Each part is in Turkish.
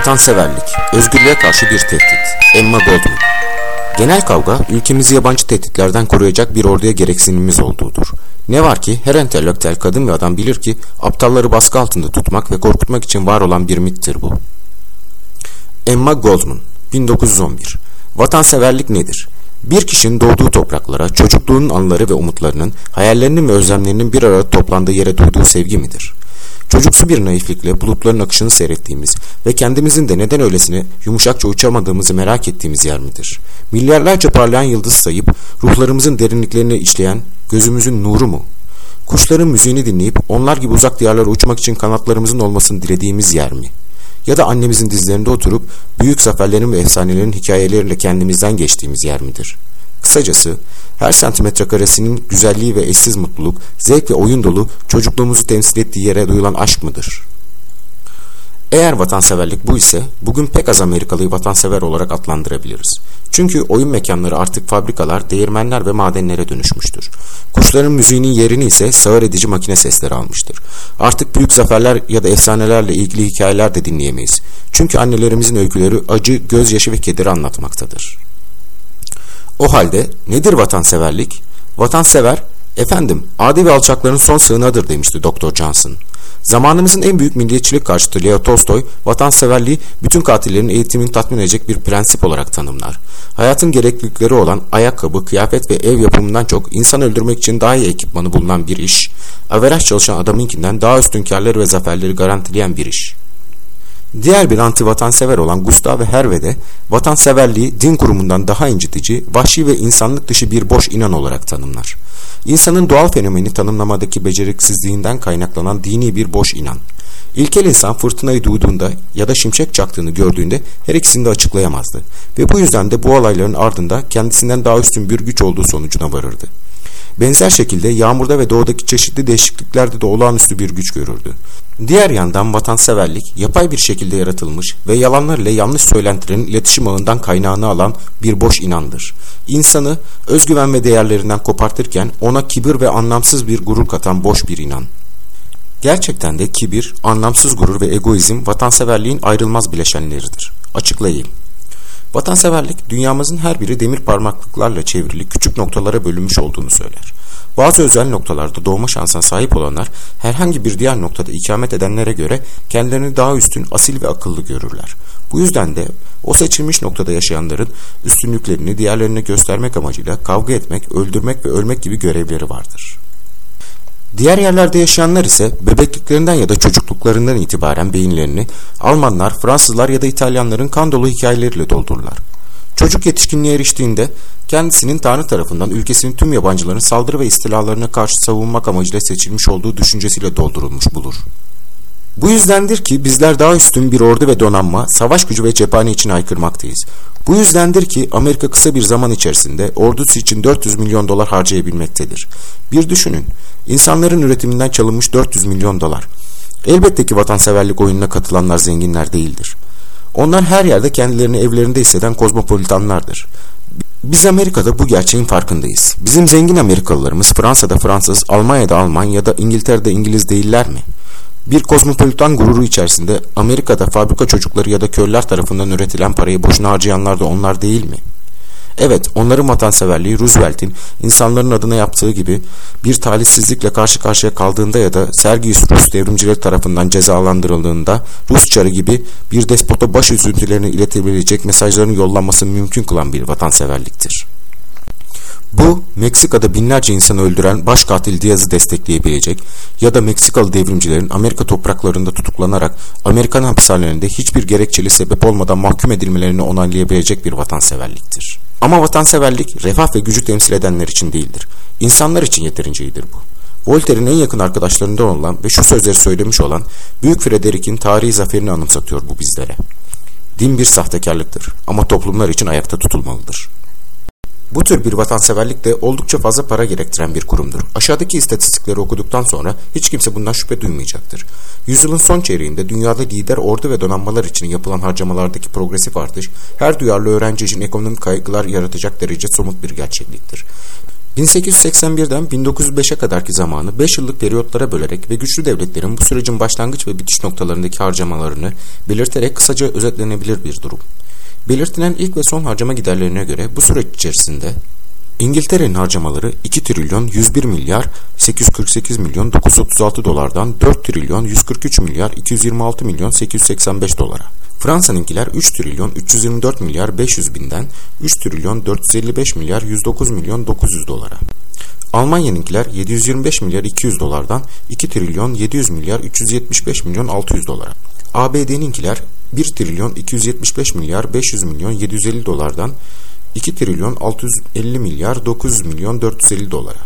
Vatanseverlik, özgürlüğe karşı bir tehdit. Emma Goldman Genel kavga, ülkemizi yabancı tehditlerden koruyacak bir orduya gereksinimimiz olduğudur. Ne var ki her entelektüel kadın ve adam bilir ki aptalları baskı altında tutmak ve korkutmak için var olan bir mittir bu. Emma Goldman 1911 Vatanseverlik nedir? Bir kişinin doğduğu topraklara, çocukluğunun anıları ve umutlarının, hayallerinin ve özlemlerinin bir arada toplandığı yere duyduğu sevgi midir? Çocuksu bir naiflikle bulutların akışını seyrettiğimiz ve kendimizin de neden öylesine yumuşakça uçamadığımızı merak ettiğimiz yer midir? Milyarlarca parlayan yıldız sayıp ruhlarımızın derinliklerini içleyen gözümüzün nuru mu? Kuşların müziğini dinleyip onlar gibi uzak diyarlara uçmak için kanatlarımızın olmasını dilediğimiz yer mi? Ya da annemizin dizlerinde oturup büyük zaferlerin ve efsanelerin hikayeleriyle kendimizden geçtiğimiz yer midir?'' Kısacası her santimetre karesinin güzelliği ve eşsiz mutluluk, zevk ve oyun dolu çocukluğumuzu temsil ettiği yere duyulan aşk mıdır? Eğer vatanseverlik bu ise bugün pek az Amerikalıyı vatansever olarak adlandırabiliriz. Çünkü oyun mekanları artık fabrikalar, değirmenler ve madenlere dönüşmüştür. Kuşların müziğinin yerini ise sağır edici makine sesleri almıştır. Artık büyük zaferler ya da efsanelerle ilgili hikayeler de dinleyemeyiz. Çünkü annelerimizin öyküleri acı, gözyaşı ve kederi anlatmaktadır. O halde nedir vatanseverlik? Vatansever, efendim adi ve alçakların son sığınağıdır demişti Doktor Johnson. Zamanımızın en büyük milliyetçilik karşıtı Leo Tolstoy, vatanseverliği bütün katillerin eğitimini tatmin edecek bir prensip olarak tanımlar. Hayatın gereklilikleri olan ayakkabı, kıyafet ve ev yapımından çok insan öldürmek için daha iyi ekipmanı bulunan bir iş, averaj çalışan adamınkinden daha üstün karları ve zaferleri garantileyen bir iş. Diğer bir anti-vatansever olan Gustav Herve de vatanseverliği din kurumundan daha incitici, vahşi ve insanlık dışı bir boş inan olarak tanımlar. İnsanın doğal fenomeni tanımlamadaki beceriksizliğinden kaynaklanan dini bir boş inan. İlkel insan fırtınayı duyduğunda ya da şimşek çaktığını gördüğünde her ikisini de açıklayamazdı ve bu yüzden de bu olayların ardında kendisinden daha üstün bir güç olduğu sonucuna varırdı. Benzer şekilde yağmurda ve doğudaki çeşitli değişikliklerde de olağanüstü bir güç görürdü. Diğer yandan vatanseverlik yapay bir şekilde yaratılmış ve yalanlar ile yanlış söylentilerin iletişim ağından kaynağını alan bir boş inandır. İnsanı özgüven ve değerlerinden kopartırken ona kibir ve anlamsız bir gurur katan boş bir inan. Gerçekten de kibir, anlamsız gurur ve egoizm vatanseverliğin ayrılmaz bileşenleridir. Açıklayayım. Vatanseverlik dünyamızın her biri demir parmaklıklarla çevrili küçük noktalara bölünmüş olduğunu söyler. Bazı özel noktalarda doğma şansına sahip olanlar herhangi bir diğer noktada ikamet edenlere göre kendilerini daha üstün, asil ve akıllı görürler. Bu yüzden de o seçilmiş noktada yaşayanların üstünlüklerini diğerlerine göstermek amacıyla kavga etmek, öldürmek ve ölmek gibi görevleri vardır. Diğer yerlerde yaşayanlar ise bebekliklerinden ya da çocukluklarından itibaren beyinlerini Almanlar, Fransızlar ya da İtalyanların kan dolu hikayeleriyle doldururlar. Çocuk yetişkinliğe eriştiğinde kendisinin Tanrı tarafından ülkesinin tüm yabancıların saldırı ve istilalarına karşı savunmak amacıyla seçilmiş olduğu düşüncesiyle doldurulmuş bulur. Bu yüzdendir ki bizler daha üstün bir ordu ve donanma, savaş gücü ve cephane için aykırmaktayız. Bu yüzdendir ki Amerika kısa bir zaman içerisinde ordusu için 400 milyon dolar harcayabilmektedir. Bir düşünün, insanların üretiminden çalınmış 400 milyon dolar. Elbette ki vatanseverlik oyununa katılanlar zenginler değildir. Onlar her yerde kendilerini evlerinde hisseden kozmopolitanlardır. Biz Amerika'da bu gerçeğin farkındayız. Bizim zengin Amerikalılarımız Fransa'da Fransız, Almanya'da Alman ya da İngiltere'de İngiliz değiller mi? Bir kozmopolitan gururu içerisinde Amerika'da fabrika çocukları ya da köylüler tarafından üretilen parayı boşuna harcayanlar da onlar değil mi? Evet, onların vatanseverliği Roosevelt'in insanların adına yaptığı gibi bir talihsizlikle karşı karşıya kaldığında ya da Sergius Rus devrimcileri tarafından cezalandırıldığında Rus çarı gibi bir despota baş üzüntülerini iletebilecek mesajların yollanmasını mümkün kılan bir vatanseverliktir. Bu, Meksika'da binlerce insanı öldüren baş katil Diaz'ı destekleyebilecek ya da Meksikalı devrimcilerin Amerika topraklarında tutuklanarak Amerikan hapishanelerinde hiçbir gerekçeli sebep olmadan mahkum edilmelerini onaylayabilecek bir vatanseverliktir. Ama vatanseverlik refah ve gücü temsil edenler için değildir. İnsanlar için yeterince iyidir bu. Voltaire'in en yakın arkadaşlarından olan ve şu sözleri söylemiş olan Büyük Frederick'in tarihi zaferini anımsatıyor bu bizlere. Din bir sahtekarlıktır ama toplumlar için ayakta tutulmalıdır. Bu tür bir vatanseverlik de oldukça fazla para gerektiren bir kurumdur. Aşağıdaki istatistikleri okuduktan sonra hiç kimse bundan şüphe duymayacaktır. Yüzyılın son çeyreğinde dünyada lider ordu ve donanmalar için yapılan harcamalardaki progresif artış her duyarlı öğrenci için ekonomik kaygılar yaratacak derece somut bir gerçekliktir. 1881'den 1905'e kadarki zamanı 5 yıllık periyotlara bölerek ve güçlü devletlerin bu sürecin başlangıç ve bitiş noktalarındaki harcamalarını belirterek kısaca özetlenebilir bir durum. Belirtilen ilk ve son harcama giderlerine göre bu süreç içerisinde İngiltere'nin harcamaları 2 trilyon 101 milyar 848 milyon 936 dolardan 4 trilyon 143 milyar 226 milyon 885 dolara. Fransa'nınkiler 3 trilyon 324 milyar 500 binden 3 trilyon 455 milyar 109 milyon 900 dolara. Almanya'nınkiler 725 milyar 200 dolardan 2 trilyon 700 milyar 375 milyon 600 dolara. ABD'ninkiler 1 trilyon 275 milyar 500 milyon 750 dolardan 2 trilyon 650 milyar 900 milyon 450 dolara.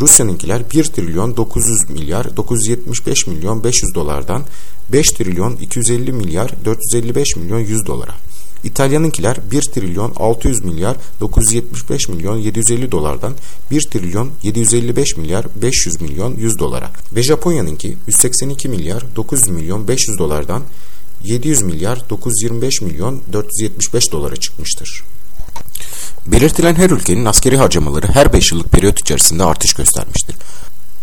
Rusya'nınkiler 1 trilyon 900 milyar 975 milyon 500 dolardan 5 trilyon 250 milyar 455 milyon 100 dolara. İtalya'nınkiler 1 trilyon 600 milyar 975 milyon 750 dolardan 1 trilyon 755 milyar 500 milyon 100 dolara ve Japonya'nınki 182 milyar 900 milyon 500 dolardan 700 milyar 925 milyon 475 dolara çıkmıştır. Belirtilen her ülkenin askeri harcamaları her 5 yıllık periyot içerisinde artış göstermiştir.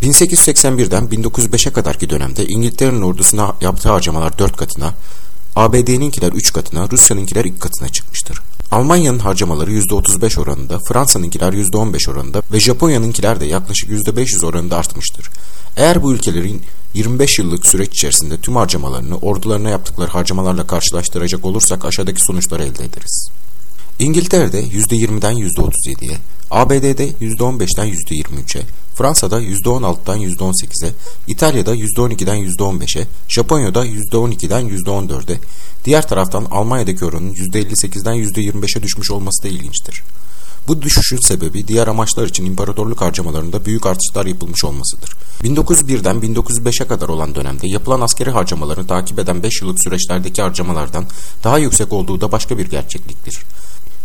1881'den 1905'e kadarki dönemde İngiltere'nin ordusuna yaptığı harcamalar 4 katına, ABD'ninkiler 3 katına, Rusya'nınkiler 2 katına çıkmıştır. Almanya'nın harcamaları %35 oranında, Fransa'nınkiler %15 oranında ve Japonya'nınkiler de yaklaşık %500 oranında artmıştır. Eğer bu ülkelerin 25 yıllık süreç içerisinde tüm harcamalarını ordularına yaptıkları harcamalarla karşılaştıracak olursak aşağıdaki sonuçları elde ederiz. İngiltere'de %20'den %37'ye, ABD'de %15'den %23'e, Fransa'da %16'dan %18'e, İtalya'da %12'den %15'e, Japonya'da %12'den %14'e, diğer taraftan Almanya'daki oranın %58'den %25'e düşmüş olması da ilginçtir. Bu düşüşün sebebi diğer amaçlar için imparatorluk harcamalarında büyük artışlar yapılmış olmasıdır. 1901'den 1905'e kadar olan dönemde yapılan askeri harcamalarını takip eden 5 yıllık süreçlerdeki harcamalardan daha yüksek olduğu da başka bir gerçekliktir.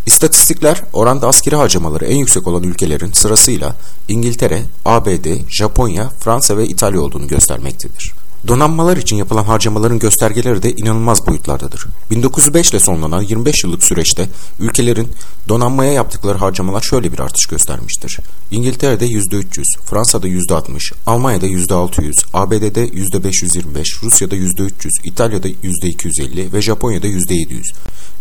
İstatistikler oranda askeri harcamaları en yüksek olan ülkelerin sırasıyla İngiltere, ABD, Japonya, Fransa ve İtalya olduğunu göstermektedir. Donanmalar için yapılan harcamaların göstergeleri de inanılmaz boyutlardadır. 1905 ile sonlanan 25 yıllık süreçte ülkelerin donanmaya yaptıkları harcamalar şöyle bir artış göstermiştir. İngiltere'de %300, Fransa'da %60, Almanya'da %600, ABD'de %525, Rusya'da %300, İtalya'da %250 ve Japonya'da %700.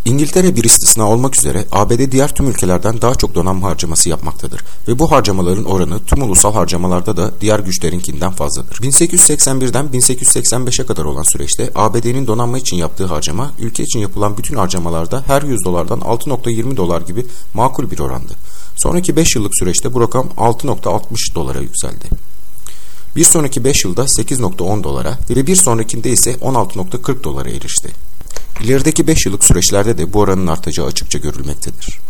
İngiltere bir istisna olmak üzere ABD diğer tüm ülkelerden daha çok donanma harcaması yapmaktadır ve bu harcamaların oranı tüm ulusal harcamalarda da diğer güçlerinkinden fazladır. 1881'den 1885'e kadar olan süreçte ABD'nin donanma için yaptığı harcama ülke için yapılan bütün harcamalarda her 100 dolardan 6.20 dolar gibi makul bir orandı. Sonraki 5 yıllık süreçte bu rakam 6.60 dolara yükseldi. Bir sonraki 5 yılda 8.10 dolara ve bir sonrakinde ise 16.40 dolara erişti. İlerideki 5 yıllık süreçlerde de bu oranın artacağı açıkça görülmektedir.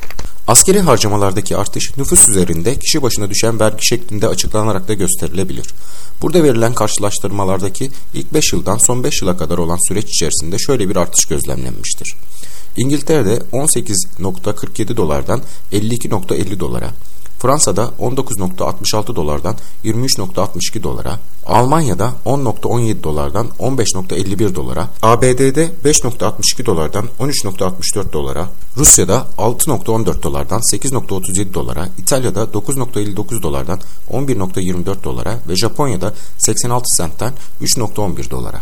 Askeri harcamalardaki artış nüfus üzerinde kişi başına düşen vergi şeklinde açıklanarak da gösterilebilir. Burada verilen karşılaştırmalardaki ilk 5 yıldan son 5 yıla kadar olan süreç içerisinde şöyle bir artış gözlemlenmiştir. İngiltere'de 18.47 dolardan 52.50 dolara, Fransa'da 19.66 dolardan 23.62 dolara, Almanya'da 10.17 dolardan 15.51 dolara, ABD'de 5.62 dolardan 13.64 dolara, Rusya'da 6.14 dolardan 8.37 dolara, İtalya'da 9.59 dolardan 11.24 dolara ve Japonya'da 86 sentten 3.11 dolara.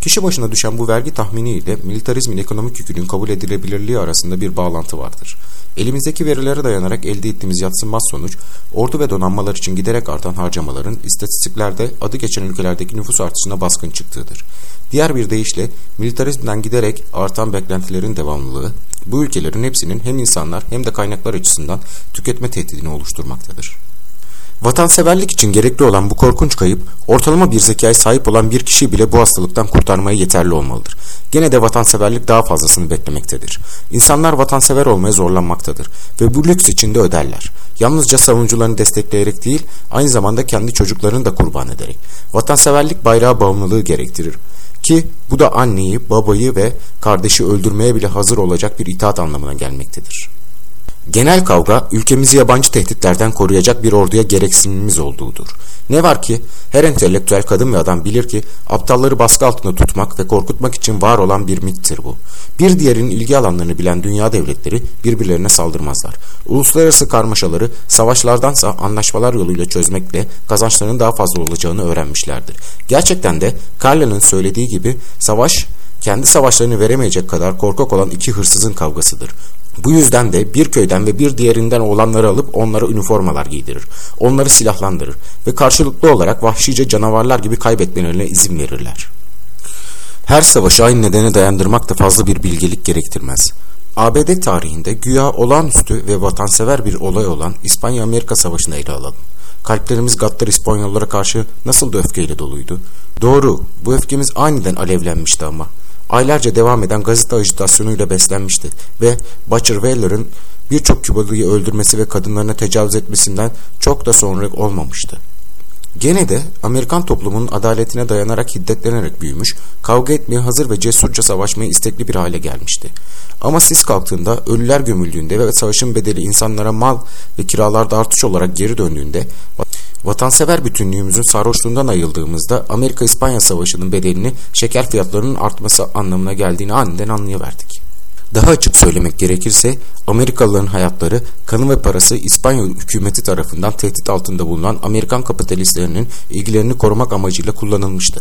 Kişi başına düşen bu vergi tahmini ile militarizmin ekonomik yükünün kabul edilebilirliği arasında bir bağlantı vardır. Elimizdeki verilere dayanarak elde ettiğimiz yatsınmaz sonuç, ordu ve donanmalar için giderek artan harcamaların istatistiklerde adı geçen ülkelerdeki nüfus artışına baskın çıktığıdır. Diğer bir deyişle militarizmden giderek artan beklentilerin devamlılığı, bu ülkelerin hepsinin hem insanlar hem de kaynaklar açısından tüketme tehdidini oluşturmaktadır. Vatanseverlik için gerekli olan bu korkunç kayıp, ortalama bir zekaya sahip olan bir kişi bile bu hastalıktan kurtarmaya yeterli olmalıdır. Gene de vatanseverlik daha fazlasını beklemektedir. İnsanlar vatansever olmaya zorlanmaktadır ve bu lüks içinde öderler. Yalnızca savunucularını destekleyerek değil, aynı zamanda kendi çocuklarını da kurban ederek. Vatanseverlik bayrağı bağımlılığı gerektirir. Ki bu da anneyi, babayı ve kardeşi öldürmeye bile hazır olacak bir itaat anlamına gelmektedir. Genel kavga ülkemizi yabancı tehditlerden koruyacak bir orduya gereksinimimiz olduğudur. Ne var ki her entelektüel kadın ve adam bilir ki aptalları baskı altında tutmak ve korkutmak için var olan bir mittir bu. Bir diğerinin ilgi alanlarını bilen dünya devletleri birbirlerine saldırmazlar. Uluslararası karmaşaları savaşlardansa anlaşmalar yoluyla çözmekle kazançlarının daha fazla olacağını öğrenmişlerdir. Gerçekten de Carla'nın söylediği gibi savaş kendi savaşlarını veremeyecek kadar korkak olan iki hırsızın kavgasıdır. Bu yüzden de bir köyden ve bir diğerinden oğlanları alıp onlara üniformalar giydirir. Onları silahlandırır ve karşılıklı olarak vahşice canavarlar gibi kaybetmelerine izin verirler. Her savaşı aynı nedene dayandırmak da fazla bir bilgelik gerektirmez. ABD tarihinde güya olağanüstü ve vatansever bir olay olan İspanya-Amerika Savaşı'nı ele alalım. Kalplerimiz gaddar İspanyollara karşı nasıl da öfkeyle doluydu. Doğru, bu öfkemiz aniden alevlenmişti ama aylarca devam eden gazete ajitasyonuyla beslenmişti ve Butcher Whaler'ın birçok Kübalıyı öldürmesi ve kadınlarına tecavüz etmesinden çok da sonra olmamıştı. Gene de Amerikan toplumunun adaletine dayanarak hiddetlenerek büyümüş, kavga etmeye hazır ve cesurca savaşmaya istekli bir hale gelmişti. Ama sis kalktığında, ölüler gömüldüğünde ve savaşın bedeli insanlara mal ve kiralarda artış olarak geri döndüğünde Vatansever bütünlüğümüzün sarhoşluğundan ayıldığımızda Amerika-İspanya Savaşı'nın bedelini şeker fiyatlarının artması anlamına geldiğini aniden anlayıverdik. Daha açık söylemek gerekirse Amerikalıların hayatları, kanı ve parası İspanya hükümeti tarafından tehdit altında bulunan Amerikan kapitalistlerinin ilgilerini korumak amacıyla kullanılmıştı.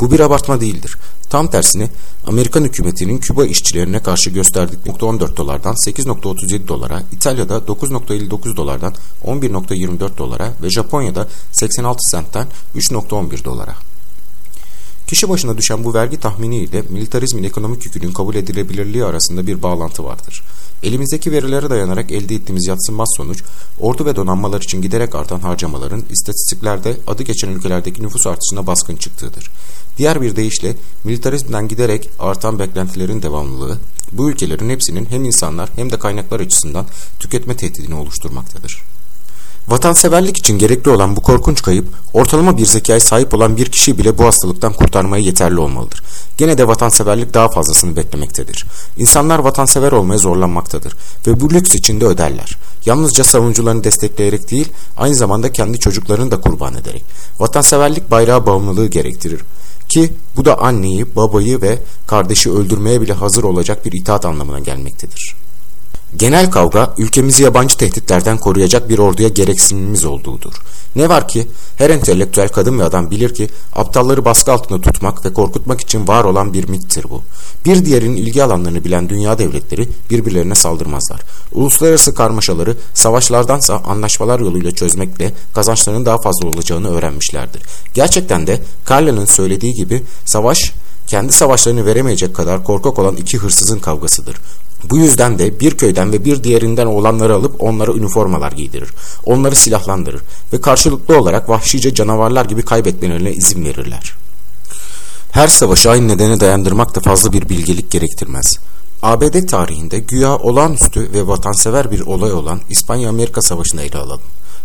Bu bir abartma değildir. Tam tersine Amerikan hükümetinin Küba işçilerine karşı gösterdiği 14 dolardan 8.37 dolara, İtalya'da 9.59 dolardan 11.24 dolara ve Japonya'da 86 sentten 3.11 dolara. Kişi başına düşen bu vergi tahmini ile militarizmin ekonomik yükünün kabul edilebilirliği arasında bir bağlantı vardır. Elimizdeki verilere dayanarak elde ettiğimiz yatsınmaz sonuç, ordu ve donanmalar için giderek artan harcamaların istatistiklerde adı geçen ülkelerdeki nüfus artışına baskın çıktığıdır. Diğer bir deyişle militarizmden giderek artan beklentilerin devamlılığı, bu ülkelerin hepsinin hem insanlar hem de kaynaklar açısından tüketme tehdidini oluşturmaktadır. Vatanseverlik için gerekli olan bu korkunç kayıp, ortalama bir zekaya sahip olan bir kişi bile bu hastalıktan kurtarmaya yeterli olmalıdır. Gene de vatanseverlik daha fazlasını beklemektedir. İnsanlar vatansever olmaya zorlanmaktadır ve bu lüks içinde öderler. Yalnızca savunucularını destekleyerek değil, aynı zamanda kendi çocuklarını da kurban ederek. Vatanseverlik bayrağı bağımlılığı gerektirir. Ki bu da anneyi, babayı ve kardeşi öldürmeye bile hazır olacak bir itaat anlamına gelmektedir. Genel kavga ülkemizi yabancı tehditlerden koruyacak bir orduya gereksinimimiz olduğudur. Ne var ki her entelektüel kadın ve adam bilir ki aptalları baskı altında tutmak ve korkutmak için var olan bir mittir bu. Bir diğerinin ilgi alanlarını bilen dünya devletleri birbirlerine saldırmazlar. Uluslararası karmaşaları savaşlardansa anlaşmalar yoluyla çözmekle kazançlarının daha fazla olacağını öğrenmişlerdir. Gerçekten de Carla'nın söylediği gibi savaş kendi savaşlarını veremeyecek kadar korkak olan iki hırsızın kavgasıdır. Bu yüzden de bir köyden ve bir diğerinden oğlanları alıp onlara üniformalar giydirir. Onları silahlandırır ve karşılıklı olarak vahşice canavarlar gibi kaybetmelerine izin verirler. Her savaşı aynı nedene dayandırmak da fazla bir bilgelik gerektirmez. ABD tarihinde güya olağanüstü ve vatansever bir olay olan İspanya-Amerika Savaşı'nı ele alalım.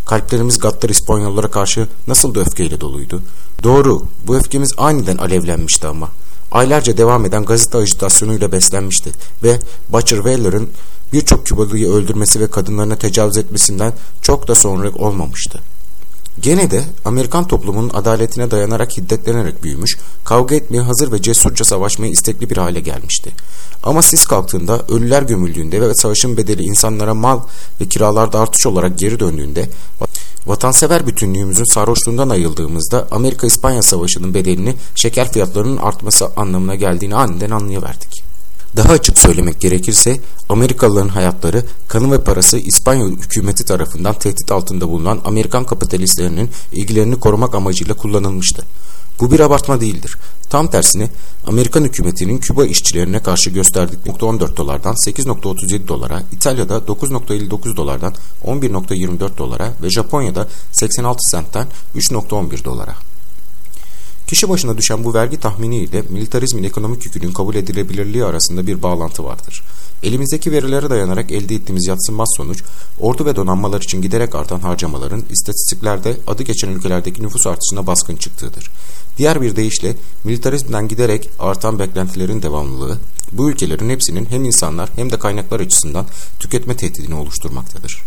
Kalplerimiz gaddar İspanyollara karşı nasıl da öfkeyle doluydu. Doğru, bu öfkemiz aniden alevlenmişti ama aylarca devam eden gazete ajitasyonuyla beslenmişti ve Butcher Whaler'ın birçok Kübalıyı öldürmesi ve kadınlarına tecavüz etmesinden çok da sonra olmamıştı. Gene de Amerikan toplumunun adaletine dayanarak hiddetlenerek büyümüş, kavga etmeye hazır ve cesurca savaşmaya istekli bir hale gelmişti. Ama sis kalktığında, ölüler gömüldüğünde ve savaşın bedeli insanlara mal ve kiralarda artış olarak geri döndüğünde Vatansever bütünlüğümüzün sarhoşluğundan ayıldığımızda Amerika-İspanya Savaşı'nın bedelini şeker fiyatlarının artması anlamına geldiğini aniden anlayıverdik. Daha açık söylemek gerekirse Amerikalıların hayatları, kanı ve parası İspanya hükümeti tarafından tehdit altında bulunan Amerikan kapitalistlerinin ilgilerini korumak amacıyla kullanılmıştı. Bu bir abartma değildir. Tam tersine Amerikan hükümetinin Küba işçilerine karşı gösterdiği 14 dolardan 8.37 dolara, İtalya'da 9.59 dolardan 11.24 dolara ve Japonya'da 86 sentten 3.11 dolara. Kişi başına düşen bu vergi tahmini ile militarizmin ekonomik yükünün kabul edilebilirliği arasında bir bağlantı vardır. Elimizdeki verilere dayanarak elde ettiğimiz yatsınmaz sonuç, ordu ve donanmalar için giderek artan harcamaların istatistiklerde adı geçen ülkelerdeki nüfus artışına baskın çıktığıdır. Diğer bir deyişle militarizmden giderek artan beklentilerin devamlılığı, bu ülkelerin hepsinin hem insanlar hem de kaynaklar açısından tüketme tehdidini oluşturmaktadır.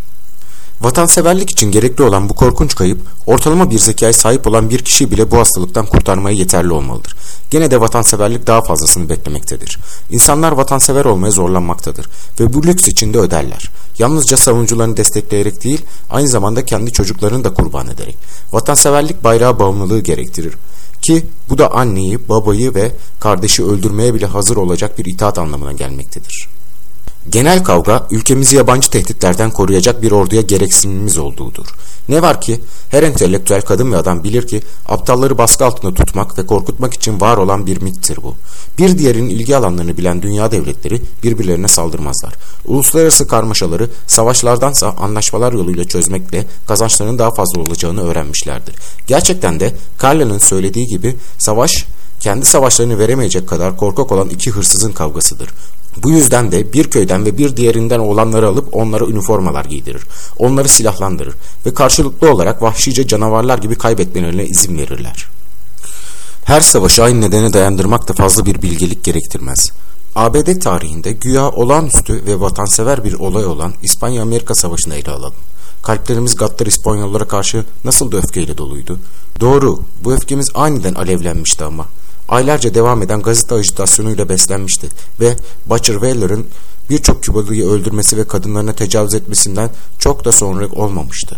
Vatanseverlik için gerekli olan bu korkunç kayıp, ortalama bir zekaya sahip olan bir kişi bile bu hastalıktan kurtarmaya yeterli olmalıdır. Gene de vatanseverlik daha fazlasını beklemektedir. İnsanlar vatansever olmaya zorlanmaktadır ve bu lüks içinde öderler. Yalnızca savunucularını destekleyerek değil, aynı zamanda kendi çocuklarını da kurban ederek. Vatanseverlik bayrağı bağımlılığı gerektirir. Ki bu da anneyi, babayı ve kardeşi öldürmeye bile hazır olacak bir itaat anlamına gelmektedir. Genel kavga ülkemizi yabancı tehditlerden koruyacak bir orduya gereksinimimiz olduğudur. Ne var ki her entelektüel kadın ve adam bilir ki aptalları baskı altında tutmak ve korkutmak için var olan bir mittir bu. Bir diğerinin ilgi alanlarını bilen dünya devletleri birbirlerine saldırmazlar. Uluslararası karmaşaları savaşlardansa anlaşmalar yoluyla çözmekle kazançlarının daha fazla olacağını öğrenmişlerdir. Gerçekten de Carla'nın söylediği gibi savaş kendi savaşlarını veremeyecek kadar korkak olan iki hırsızın kavgasıdır. Bu yüzden de bir köyden ve bir diğerinden oğlanları alıp onlara üniformalar giydirir. Onları silahlandırır ve karşılıklı olarak vahşice canavarlar gibi kaybetmelerine izin verirler. Her savaşı aynı nedene dayandırmak da fazla bir bilgelik gerektirmez. ABD tarihinde güya olağanüstü ve vatansever bir olay olan İspanya-Amerika Savaşı'nı ele alalım. Kalplerimiz gaddar İspanyollara karşı nasıl da öfkeyle doluydu. Doğru, bu öfkemiz aniden alevlenmişti ama aylarca devam eden gazete ajitasyonuyla beslenmişti ve Butcher Whaler'ın birçok Kübalıyı öldürmesi ve kadınlarına tecavüz etmesinden çok da sonra olmamıştı.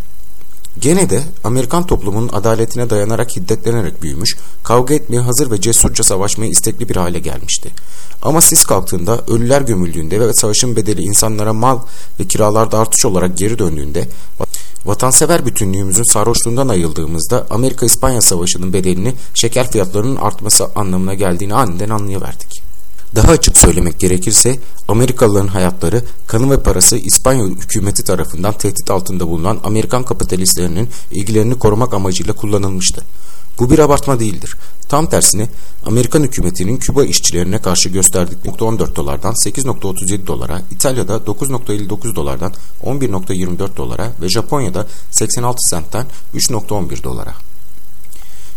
Gene de Amerikan toplumunun adaletine dayanarak hiddetlenerek büyümüş, kavga etmeye hazır ve cesurca savaşmaya istekli bir hale gelmişti. Ama sis kalktığında, ölüler gömüldüğünde ve savaşın bedeli insanlara mal ve kiralarda artış olarak geri döndüğünde Vatansever bütünlüğümüzün sarhoşluğundan ayıldığımızda Amerika-İspanya Savaşı'nın bedelini şeker fiyatlarının artması anlamına geldiğini aniden anlayıverdik. Daha açık söylemek gerekirse Amerikalıların hayatları, kanı ve parası İspanya hükümeti tarafından tehdit altında bulunan Amerikan kapitalistlerinin ilgilerini korumak amacıyla kullanılmıştı. Bu bir abartma değildir. Tam tersine Amerikan hükümetinin Küba işçilerine karşı gösterdiği 14 dolardan 8.37 dolara, İtalya'da 9.59 dolardan 11.24 dolara ve Japonya'da 86 sentten 3.11 dolara.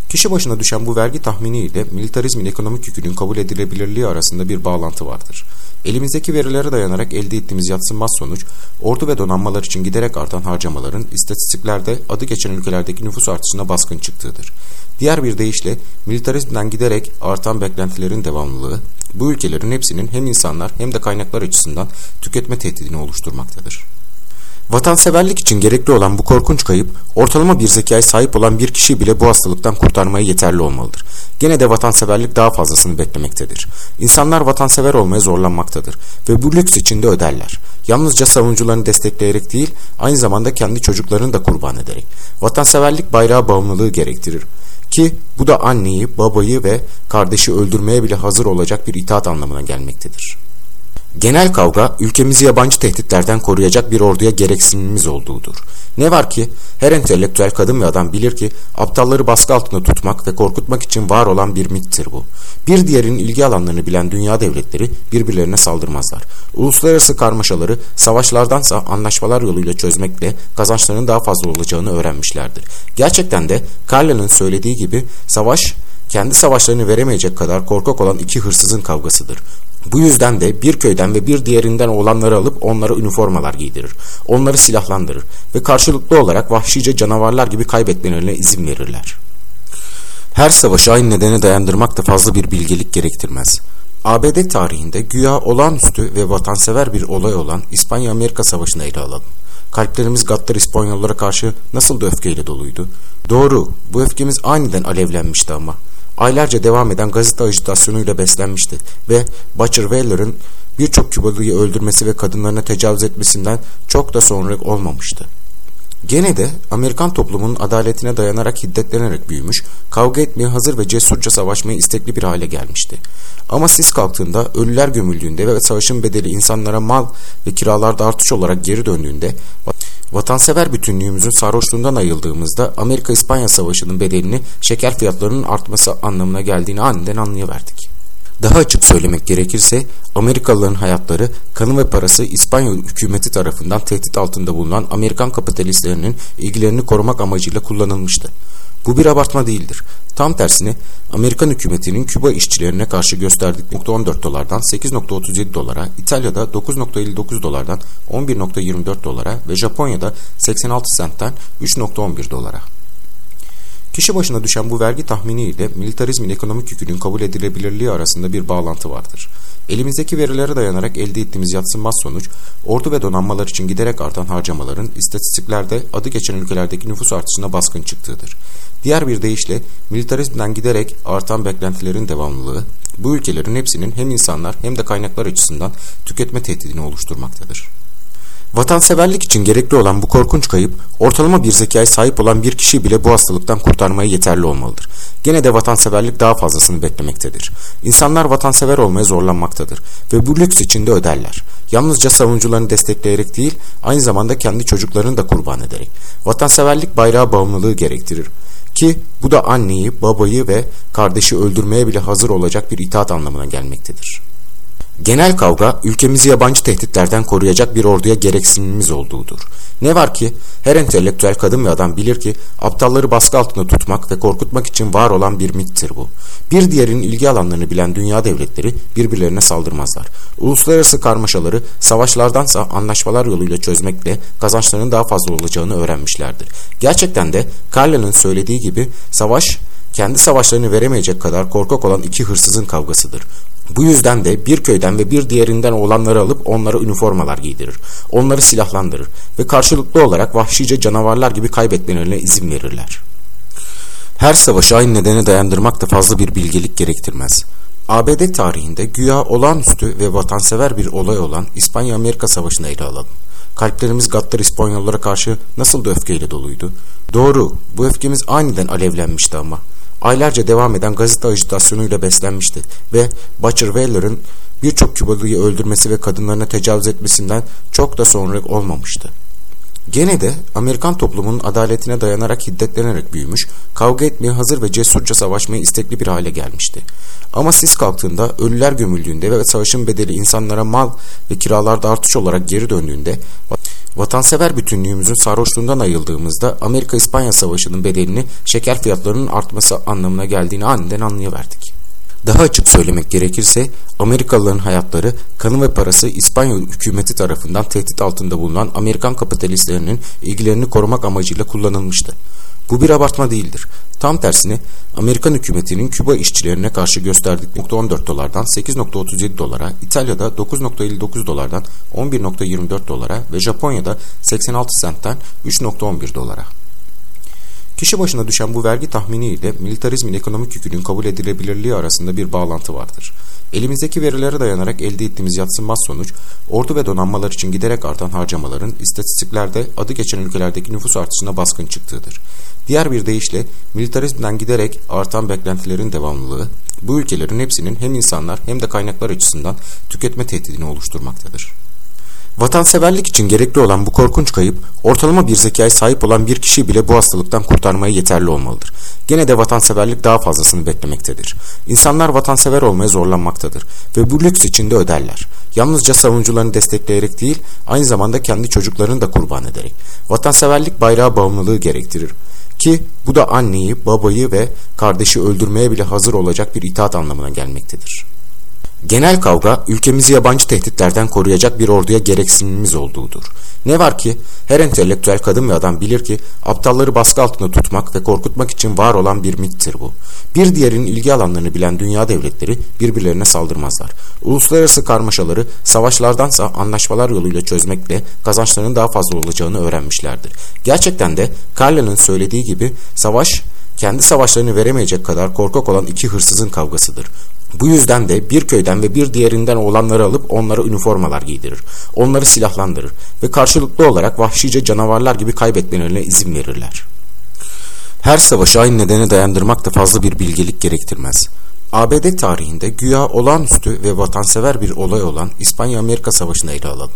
Kişi başına düşen bu vergi tahmini ile militarizmin ekonomik yükünün kabul edilebilirliği arasında bir bağlantı vardır. Elimizdeki verilere dayanarak elde ettiğimiz yatsınmaz sonuç, ordu ve donanmalar için giderek artan harcamaların istatistiklerde adı geçen ülkelerdeki nüfus artışına baskın çıktığıdır. Diğer bir deyişle militarizmden giderek artan beklentilerin devamlılığı, bu ülkelerin hepsinin hem insanlar hem de kaynaklar açısından tüketme tehdidini oluşturmaktadır. Vatanseverlik için gerekli olan bu korkunç kayıp, ortalama bir zekaya sahip olan bir kişi bile bu hastalıktan kurtarmaya yeterli olmalıdır. Gene de vatanseverlik daha fazlasını beklemektedir. İnsanlar vatansever olmaya zorlanmaktadır ve bu lüks içinde öderler. Yalnızca savunucularını destekleyerek değil, aynı zamanda kendi çocuklarını da kurban ederek. Vatanseverlik bayrağı bağımlılığı gerektirir. Ki bu da anneyi, babayı ve kardeşi öldürmeye bile hazır olacak bir itaat anlamına gelmektedir. Genel kavga ülkemizi yabancı tehditlerden koruyacak bir orduya gereksinimimiz olduğudur. Ne var ki her entelektüel kadın ve adam bilir ki aptalları baskı altında tutmak ve korkutmak için var olan bir mittir bu. Bir diğerinin ilgi alanlarını bilen dünya devletleri birbirlerine saldırmazlar. Uluslararası karmaşaları savaşlardansa anlaşmalar yoluyla çözmekle kazançlarının daha fazla olacağını öğrenmişlerdir. Gerçekten de Carla'nın söylediği gibi savaş kendi savaşlarını veremeyecek kadar korkak olan iki hırsızın kavgasıdır. Bu yüzden de bir köyden ve bir diğerinden oğlanları alıp onlara üniformalar giydirir. Onları silahlandırır ve karşılıklı olarak vahşice canavarlar gibi kaybetmelerine izin verirler. Her savaşı aynı nedene dayandırmak da fazla bir bilgelik gerektirmez. ABD tarihinde güya olağanüstü ve vatansever bir olay olan İspanya-Amerika Savaşı'nı ele alalım. Kalplerimiz gaddar İspanyollara karşı nasıl da öfkeyle doluydu. Doğru, bu öfkemiz aniden alevlenmişti ama aylarca devam eden gazete ajitasyonuyla beslenmişti ve Butcher Whaler'ın birçok Kübalıyı öldürmesi ve kadınlarına tecavüz etmesinden çok da sonra olmamıştı. Gene de Amerikan toplumunun adaletine dayanarak hiddetlenerek büyümüş, kavga etmeye hazır ve cesurca savaşmaya istekli bir hale gelmişti. Ama sis kalktığında, ölüler gömüldüğünde ve savaşın bedeli insanlara mal ve kiralarda artış olarak geri döndüğünde Vatansever bütünlüğümüzün sarhoşluğundan ayıldığımızda Amerika-İspanya Savaşı'nın bedelini şeker fiyatlarının artması anlamına geldiğini aniden anlayıverdik. Daha açık söylemek gerekirse Amerikalıların hayatları, kanı ve parası İspanya hükümeti tarafından tehdit altında bulunan Amerikan kapitalistlerinin ilgilerini korumak amacıyla kullanılmıştı. Bu bir abartma değildir. Tam tersine Amerikan hükümetinin Küba işçilerine karşı gösterdiği 14 dolardan 8.37 dolara, İtalya'da 9.59 dolardan 11.24 dolara ve Japonya'da 86 sentten 3.11 dolara. Kişi başına düşen bu vergi tahmini ile militarizmin ekonomik yükünün kabul edilebilirliği arasında bir bağlantı vardır. Elimizdeki verilere dayanarak elde ettiğimiz yatsınmaz sonuç, ordu ve donanmalar için giderek artan harcamaların istatistiklerde adı geçen ülkelerdeki nüfus artışına baskın çıktığıdır. Diğer bir deyişle militarizmden giderek artan beklentilerin devamlılığı, bu ülkelerin hepsinin hem insanlar hem de kaynaklar açısından tüketme tehdidini oluşturmaktadır. Vatanseverlik için gerekli olan bu korkunç kayıp, ortalama bir zekaya sahip olan bir kişi bile bu hastalıktan kurtarmaya yeterli olmalıdır. Gene de vatanseverlik daha fazlasını beklemektedir. İnsanlar vatansever olmaya zorlanmaktadır ve bu lüks içinde öderler. Yalnızca savunucularını destekleyerek değil, aynı zamanda kendi çocuklarını da kurban ederek. Vatanseverlik bayrağı bağımlılığı gerektirir. Ki bu da anneyi, babayı ve kardeşi öldürmeye bile hazır olacak bir itaat anlamına gelmektedir. Genel kavga ülkemizi yabancı tehditlerden koruyacak bir orduya gereksinimimiz olduğudur. Ne var ki her entelektüel kadın ve adam bilir ki aptalları baskı altında tutmak ve korkutmak için var olan bir mittir bu. Bir diğerinin ilgi alanlarını bilen dünya devletleri birbirlerine saldırmazlar. Uluslararası karmaşaları savaşlardansa anlaşmalar yoluyla çözmekle kazançlarının daha fazla olacağını öğrenmişlerdir. Gerçekten de Carlyle'ın söylediği gibi savaş kendi savaşlarını veremeyecek kadar korkak olan iki hırsızın kavgasıdır. Bu yüzden de bir köyden ve bir diğerinden olanları alıp onlara üniformalar giydirir. Onları silahlandırır ve karşılıklı olarak vahşice canavarlar gibi kaybetmelerine izin verirler. Her savaşı aynı nedene dayandırmak da fazla bir bilgelik gerektirmez. ABD tarihinde güya olağanüstü ve vatansever bir olay olan İspanya-Amerika Savaşı'nı ele alalım. Kalplerimiz gaddar İspanyollara karşı nasıl da öfkeyle doluydu. Doğru, bu öfkemiz aniden alevlenmişti ama aylarca devam eden gazete ajitasyonuyla beslenmişti ve Butcher Whaler'ın birçok Kübalıyı öldürmesi ve kadınlarına tecavüz etmesinden çok da sonra olmamıştı. Gene de Amerikan toplumunun adaletine dayanarak hiddetlenerek büyümüş, kavga etmeye hazır ve cesurca savaşmaya istekli bir hale gelmişti. Ama sis kalktığında, ölüler gömüldüğünde ve savaşın bedeli insanlara mal ve kiralarda artış olarak geri döndüğünde Vatansever bütünlüğümüzün sarhoşluğundan ayıldığımızda Amerika-İspanya Savaşı'nın bedelini şeker fiyatlarının artması anlamına geldiğini aniden anlayıverdik. Daha açık söylemek gerekirse Amerikalıların hayatları, kanı ve parası İspanya hükümeti tarafından tehdit altında bulunan Amerikan kapitalistlerinin ilgilerini korumak amacıyla kullanılmıştı. Bu bir abartma değildir. Tam tersine Amerikan hükümetinin Küba işçilerine karşı gösterdiği 14 dolardan 8.37 dolara, İtalya'da 9.59 dolardan 11.24 dolara ve Japonya'da 86 sentten 3.11 dolara. Kişi başına düşen bu vergi tahmini ile militarizmin ekonomik yükünün kabul edilebilirliği arasında bir bağlantı vardır. Elimizdeki verilere dayanarak elde ettiğimiz yatsınmaz sonuç, ordu ve donanmalar için giderek artan harcamaların istatistiklerde adı geçen ülkelerdeki nüfus artışına baskın çıktığıdır. Diğer bir deyişle militarizmden giderek artan beklentilerin devamlılığı, bu ülkelerin hepsinin hem insanlar hem de kaynaklar açısından tüketme tehdidini oluşturmaktadır. Vatanseverlik için gerekli olan bu korkunç kayıp, ortalama bir zekaya sahip olan bir kişi bile bu hastalıktan kurtarmaya yeterli olmalıdır. Gene de vatanseverlik daha fazlasını beklemektedir. İnsanlar vatansever olmaya zorlanmaktadır ve bu lüks içinde öderler. Yalnızca savunucularını destekleyerek değil, aynı zamanda kendi çocuklarını da kurban ederek. Vatanseverlik bayrağı bağımlılığı gerektirir. Ki bu da anneyi, babayı ve kardeşi öldürmeye bile hazır olacak bir itaat anlamına gelmektedir. Genel kavga ülkemizi yabancı tehditlerden koruyacak bir orduya gereksinimimiz olduğudur. Ne var ki her entelektüel kadın ve adam bilir ki aptalları baskı altında tutmak ve korkutmak için var olan bir mittir bu. Bir diğerinin ilgi alanlarını bilen dünya devletleri birbirlerine saldırmazlar. Uluslararası karmaşaları savaşlardansa anlaşmalar yoluyla çözmekle kazançlarının daha fazla olacağını öğrenmişlerdir. Gerçekten de Carlyle'ın söylediği gibi savaş kendi savaşlarını veremeyecek kadar korkak olan iki hırsızın kavgasıdır. Bu yüzden de bir köyden ve bir diğerinden oğlanları alıp onlara üniformalar giydirir. Onları silahlandırır ve karşılıklı olarak vahşice canavarlar gibi kaybetmelerine izin verirler. Her savaşı aynı nedene dayandırmak da fazla bir bilgelik gerektirmez. ABD tarihinde güya olağanüstü ve vatansever bir olay olan İspanya-Amerika Savaşı'nı ele alalım.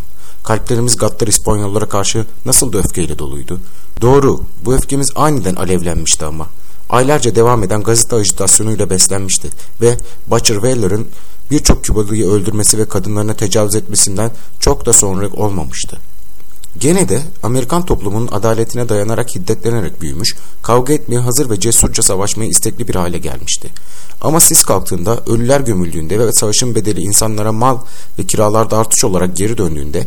Kalplerimiz gaddar İspanyollara karşı nasıl da öfkeyle doluydu. Doğru, bu öfkemiz aniden alevlenmişti ama. Aylarca devam eden gazete ajitasyonuyla beslenmişti ve Butcher Whaler'ın birçok Kübalıyı öldürmesi ve kadınlarına tecavüz etmesinden çok da sonra olmamıştı. Gene de Amerikan toplumunun adaletine dayanarak hiddetlenerek büyümüş, kavga etmeye hazır ve cesurca savaşmaya istekli bir hale gelmişti. Ama sis kalktığında, ölüler gömüldüğünde ve savaşın bedeli insanlara mal ve kiralarda artış olarak geri döndüğünde,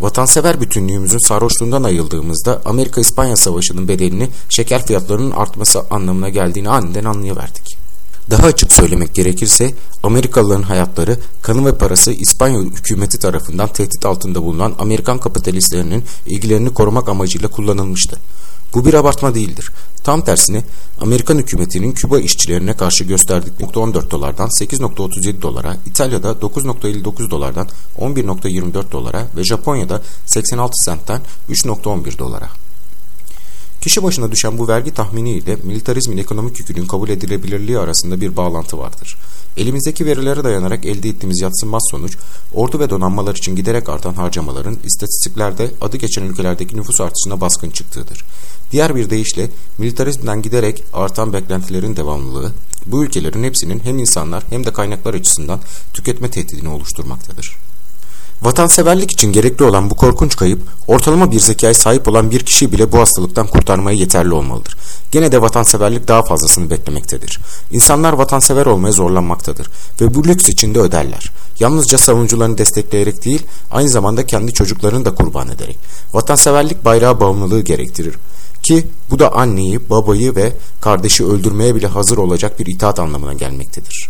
vatansever bütünlüğümüzün sarhoşluğundan ayıldığımızda Amerika-İspanya Savaşı'nın bedelini şeker fiyatlarının artması anlamına geldiğini aniden anlayıverdik. Daha açık söylemek gerekirse Amerikalıların hayatları, kanı ve parası İspanya hükümeti tarafından tehdit altında bulunan Amerikan kapitalistlerinin ilgilerini korumak amacıyla kullanılmıştı. Bu bir abartma değildir. Tam tersine Amerikan hükümetinin Küba işçilerine karşı gösterdiği 14 dolardan 8.37 dolara, İtalya'da 9.59 dolardan 11.24 dolara ve Japonya'da 86 sentten 3.11 dolara. Kişi başına düşen bu vergi tahmini ile militarizmin ekonomik yükünün kabul edilebilirliği arasında bir bağlantı vardır. Elimizdeki verilere dayanarak elde ettiğimiz yatsınmaz sonuç, ordu ve donanmalar için giderek artan harcamaların istatistiklerde adı geçen ülkelerdeki nüfus artışına baskın çıktığıdır. Diğer bir deyişle militarizmden giderek artan beklentilerin devamlılığı, bu ülkelerin hepsinin hem insanlar hem de kaynaklar açısından tüketme tehdidini oluşturmaktadır. Vatanseverlik için gerekli olan bu korkunç kayıp, ortalama bir zekaya sahip olan bir kişi bile bu hastalıktan kurtarmaya yeterli olmalıdır. Gene de vatanseverlik daha fazlasını beklemektedir. İnsanlar vatansever olmaya zorlanmaktadır ve bu lüks içinde öderler. Yalnızca savunucularını destekleyerek değil, aynı zamanda kendi çocuklarını da kurban ederek. Vatanseverlik bayrağı bağımlılığı gerektirir. Ki bu da anneyi, babayı ve kardeşi öldürmeye bile hazır olacak bir itaat anlamına gelmektedir.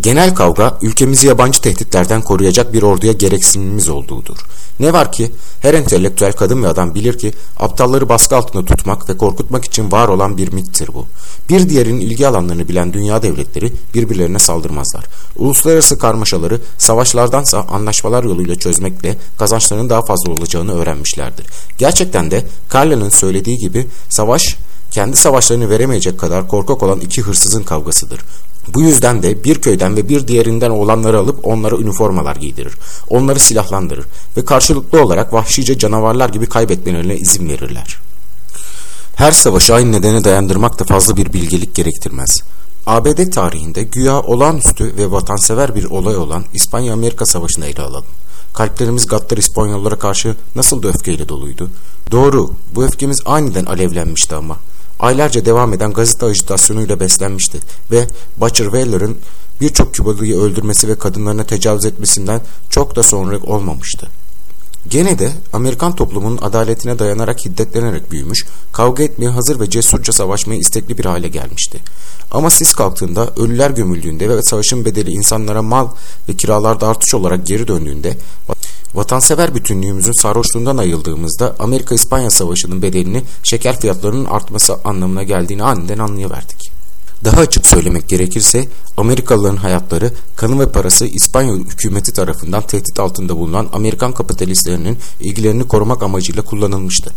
Genel kavga ülkemizi yabancı tehditlerden koruyacak bir orduya gereksinimimiz olduğudur. Ne var ki her entelektüel kadın ve adam bilir ki aptalları baskı altında tutmak ve korkutmak için var olan bir mittir bu. Bir diğerinin ilgi alanlarını bilen dünya devletleri birbirlerine saldırmazlar. Uluslararası karmaşaları savaşlardansa anlaşmalar yoluyla çözmekle kazançlarının daha fazla olacağını öğrenmişlerdir. Gerçekten de Carla'nın söylediği gibi savaş kendi savaşlarını veremeyecek kadar korkak olan iki hırsızın kavgasıdır. Bu yüzden de bir köyden ve bir diğerinden olanları alıp onlara üniformalar giydirir. Onları silahlandırır ve karşılıklı olarak vahşice canavarlar gibi kaybetmelerine izin verirler. Her savaşı aynı nedene dayandırmak da fazla bir bilgelik gerektirmez. ABD tarihinde güya olağanüstü ve vatansever bir olay olan İspanya-Amerika Savaşı'nı ele alalım. Kalplerimiz gaddar İspanyollara karşı nasıl da öfkeyle doluydu. Doğru, bu öfkemiz aniden alevlenmişti ama aylarca devam eden gazete ajitasyonuyla beslenmişti ve Butcher Whaler'ın birçok Kübalıyı öldürmesi ve kadınlarına tecavüz etmesinden çok da sonra olmamıştı. Gene de Amerikan toplumunun adaletine dayanarak hiddetlenerek büyümüş, kavga etmeye hazır ve cesurca savaşmaya istekli bir hale gelmişti. Ama sis kalktığında, ölüler gömüldüğünde ve savaşın bedeli insanlara mal ve kiralarda artış olarak geri döndüğünde Vatansever bütünlüğümüzün sarhoşluğundan ayıldığımızda Amerika-İspanya Savaşı'nın bedelini şeker fiyatlarının artması anlamına geldiğini aniden anlayıverdik. Daha açık söylemek gerekirse Amerikalıların hayatları, kanı ve parası İspanya hükümeti tarafından tehdit altında bulunan Amerikan kapitalistlerinin ilgilerini korumak amacıyla kullanılmıştı.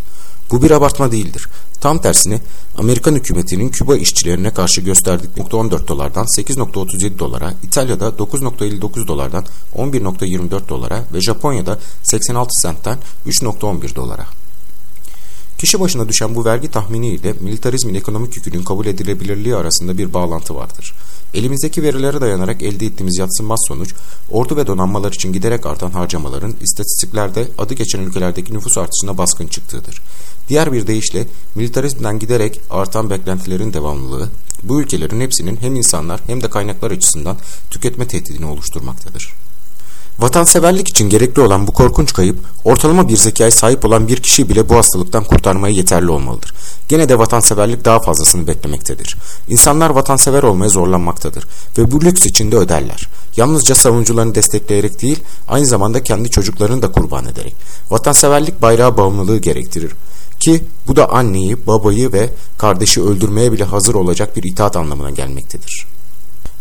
Bu bir abartma değildir. Tam tersine Amerikan hükümetinin Küba işçilerine karşı gösterdiği 14 dolardan 8.37 dolara, İtalya'da 9.59 dolardan 11.24 dolara ve Japonya'da 86 sentten 3.11 dolara. Kişi başına düşen bu vergi tahmini ile militarizmin ekonomik yükünün kabul edilebilirliği arasında bir bağlantı vardır. Elimizdeki verilere dayanarak elde ettiğimiz yatsınmaz sonuç, ordu ve donanmalar için giderek artan harcamaların istatistiklerde adı geçen ülkelerdeki nüfus artışına baskın çıktığıdır. Diğer bir deyişle militarizmden giderek artan beklentilerin devamlılığı, bu ülkelerin hepsinin hem insanlar hem de kaynaklar açısından tüketme tehdidini oluşturmaktadır. Vatanseverlik için gerekli olan bu korkunç kayıp, ortalama bir zekaya sahip olan bir kişi bile bu hastalıktan kurtarmaya yeterli olmalıdır. Gene de vatanseverlik daha fazlasını beklemektedir. İnsanlar vatansever olmaya zorlanmaktadır ve bu lüks içinde öderler. Yalnızca savunucularını destekleyerek değil, aynı zamanda kendi çocuklarını da kurban ederek. Vatanseverlik bayrağı bağımlılığı gerektirir. Ki bu da anneyi, babayı ve kardeşi öldürmeye bile hazır olacak bir itaat anlamına gelmektedir.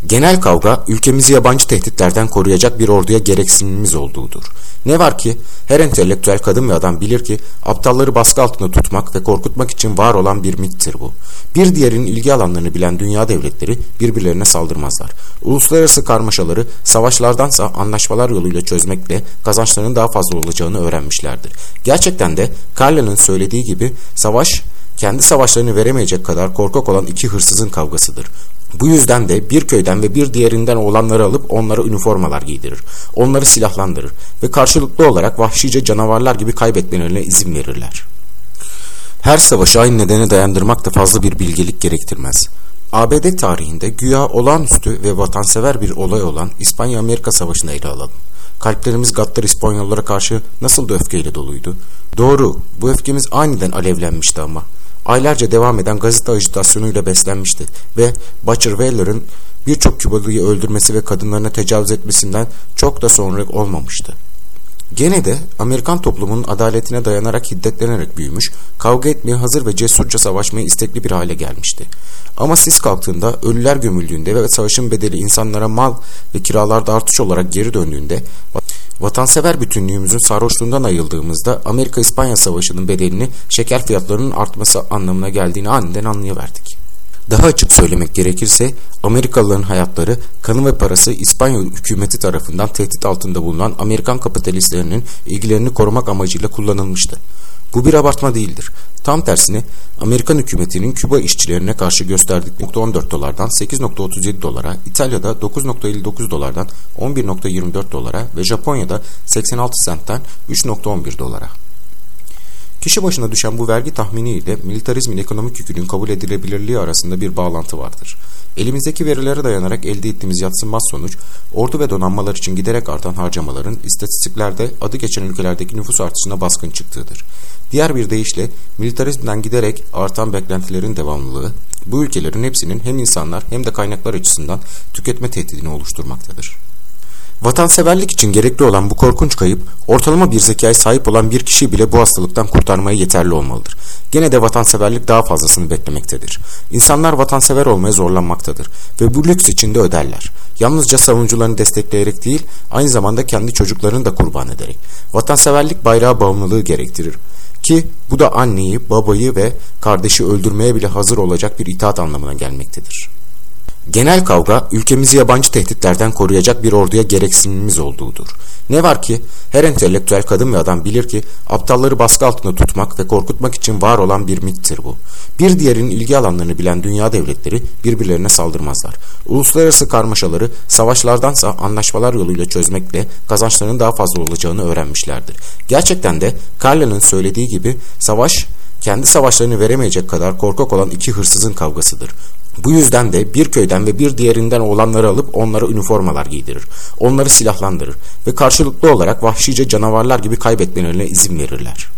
Genel kavga ülkemizi yabancı tehditlerden koruyacak bir orduya gereksinimimiz olduğudur. Ne var ki her entelektüel kadın ve adam bilir ki aptalları baskı altında tutmak ve korkutmak için var olan bir mittir bu. Bir diğerinin ilgi alanlarını bilen dünya devletleri birbirlerine saldırmazlar. Uluslararası karmaşaları savaşlardansa anlaşmalar yoluyla çözmekle kazançlarının daha fazla olacağını öğrenmişlerdir. Gerçekten de Carla'nın söylediği gibi savaş kendi savaşlarını veremeyecek kadar korkak olan iki hırsızın kavgasıdır. Bu yüzden de bir köyden ve bir diğerinden oğlanları alıp onlara üniformalar giydirir. Onları silahlandırır ve karşılıklı olarak vahşice canavarlar gibi kaybetmelerine izin verirler. Her savaşı aynı nedene dayandırmak da fazla bir bilgelik gerektirmez. ABD tarihinde güya olağanüstü ve vatansever bir olay olan İspanya-Amerika Savaşı'nı ele alalım. Kalplerimiz gaddar İspanyollara karşı nasıl da öfkeyle doluydu. Doğru, bu öfkemiz aniden alevlenmişti ama aylarca devam eden gazete ajitasyonuyla beslenmişti ve Butcher Whaler'ın birçok Kübalıyı öldürmesi ve kadınlarına tecavüz etmesinden çok da sonra olmamıştı. Gene de Amerikan toplumunun adaletine dayanarak hiddetlenerek büyümüş, kavga etmeye hazır ve cesurca savaşmaya istekli bir hale gelmişti. Ama sis kalktığında, ölüler gömüldüğünde ve savaşın bedeli insanlara mal ve kiralarda artış olarak geri döndüğünde Vatansever bütünlüğümüzün sarhoşluğundan ayıldığımızda Amerika-İspanya Savaşı'nın bedelini şeker fiyatlarının artması anlamına geldiğini aniden anlayıverdik. Daha açık söylemek gerekirse Amerikalıların hayatları, kanı ve parası İspanya hükümeti tarafından tehdit altında bulunan Amerikan kapitalistlerinin ilgilerini korumak amacıyla kullanılmıştı. Bu bir abartma değildir. Tam tersine Amerikan hükümetinin Küba işçilerine karşı gösterdiği 14 dolardan 8.37 dolara, İtalya'da 9.59 dolardan 11.24 dolara ve Japonya'da 86 sentten 3.11 dolara. Kişi başına düşen bu vergi tahmini ile militarizmin ekonomik yükünün kabul edilebilirliği arasında bir bağlantı vardır. Elimizdeki verilere dayanarak elde ettiğimiz yatsınmaz sonuç, ordu ve donanmalar için giderek artan harcamaların istatistiklerde adı geçen ülkelerdeki nüfus artışına baskın çıktığıdır. Diğer bir deyişle militarizmden giderek artan beklentilerin devamlılığı, bu ülkelerin hepsinin hem insanlar hem de kaynaklar açısından tüketme tehdidini oluşturmaktadır. Vatanseverlik için gerekli olan bu korkunç kayıp, ortalama bir zekaya sahip olan bir kişi bile bu hastalıktan kurtarmaya yeterli olmalıdır. Gene de vatanseverlik daha fazlasını beklemektedir. İnsanlar vatansever olmaya zorlanmaktadır ve bu lüks içinde öderler. Yalnızca savunucularını destekleyerek değil, aynı zamanda kendi çocuklarını da kurban ederek. Vatanseverlik bayrağı bağımlılığı gerektirir. Ki bu da anneyi, babayı ve kardeşi öldürmeye bile hazır olacak bir itaat anlamına gelmektedir. Genel kavga ülkemizi yabancı tehditlerden koruyacak bir orduya gereksinimimiz olduğudur. Ne var ki her entelektüel kadın ve adam bilir ki aptalları baskı altında tutmak ve korkutmak için var olan bir mittir bu. Bir diğerinin ilgi alanlarını bilen dünya devletleri birbirlerine saldırmazlar. Uluslararası karmaşaları savaşlardansa anlaşmalar yoluyla çözmekle kazançlarının daha fazla olacağını öğrenmişlerdir. Gerçekten de Carla'nın söylediği gibi savaş kendi savaşlarını veremeyecek kadar korkak olan iki hırsızın kavgasıdır. Bu yüzden de bir köyden ve bir diğerinden oğlanları alıp onlara üniformalar giydirir. Onları silahlandırır ve karşılıklı olarak vahşice canavarlar gibi kaybetmelerine izin verirler.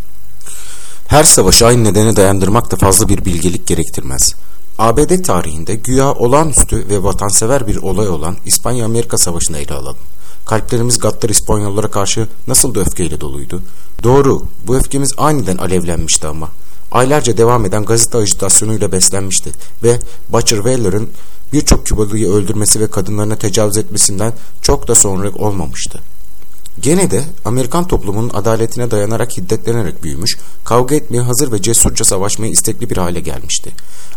Her savaşı aynı nedene dayandırmak da fazla bir bilgelik gerektirmez. ABD tarihinde güya olağanüstü ve vatansever bir olay olan İspanya-Amerika Savaşı'nı ele alalım. Kalplerimiz gaddar İspanyollara karşı nasıl da öfkeyle doluydu. Doğru, bu öfkemiz aniden alevlenmişti ama aylarca devam eden gazete ajitasyonuyla beslenmişti ve Butcher Whaler'ın birçok Kübalıyı öldürmesi ve kadınlarına tecavüz etmesinden çok da sonra olmamıştı. Gene de Amerikan toplumunun adaletine dayanarak hiddetlenerek büyümüş, kavga etmeye hazır ve cesurca savaşmaya istekli bir hale gelmişti.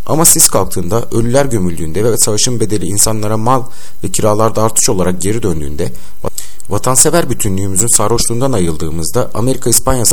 Ama sis kalktığında, ölüler gömüldüğünde ve savaşın bedeli insanlara mal ve kiralarda artış olarak geri döndüğünde, vatansever bütünlüğümüzün sarhoşluğundan ayıldığımızda Amerika-İspanya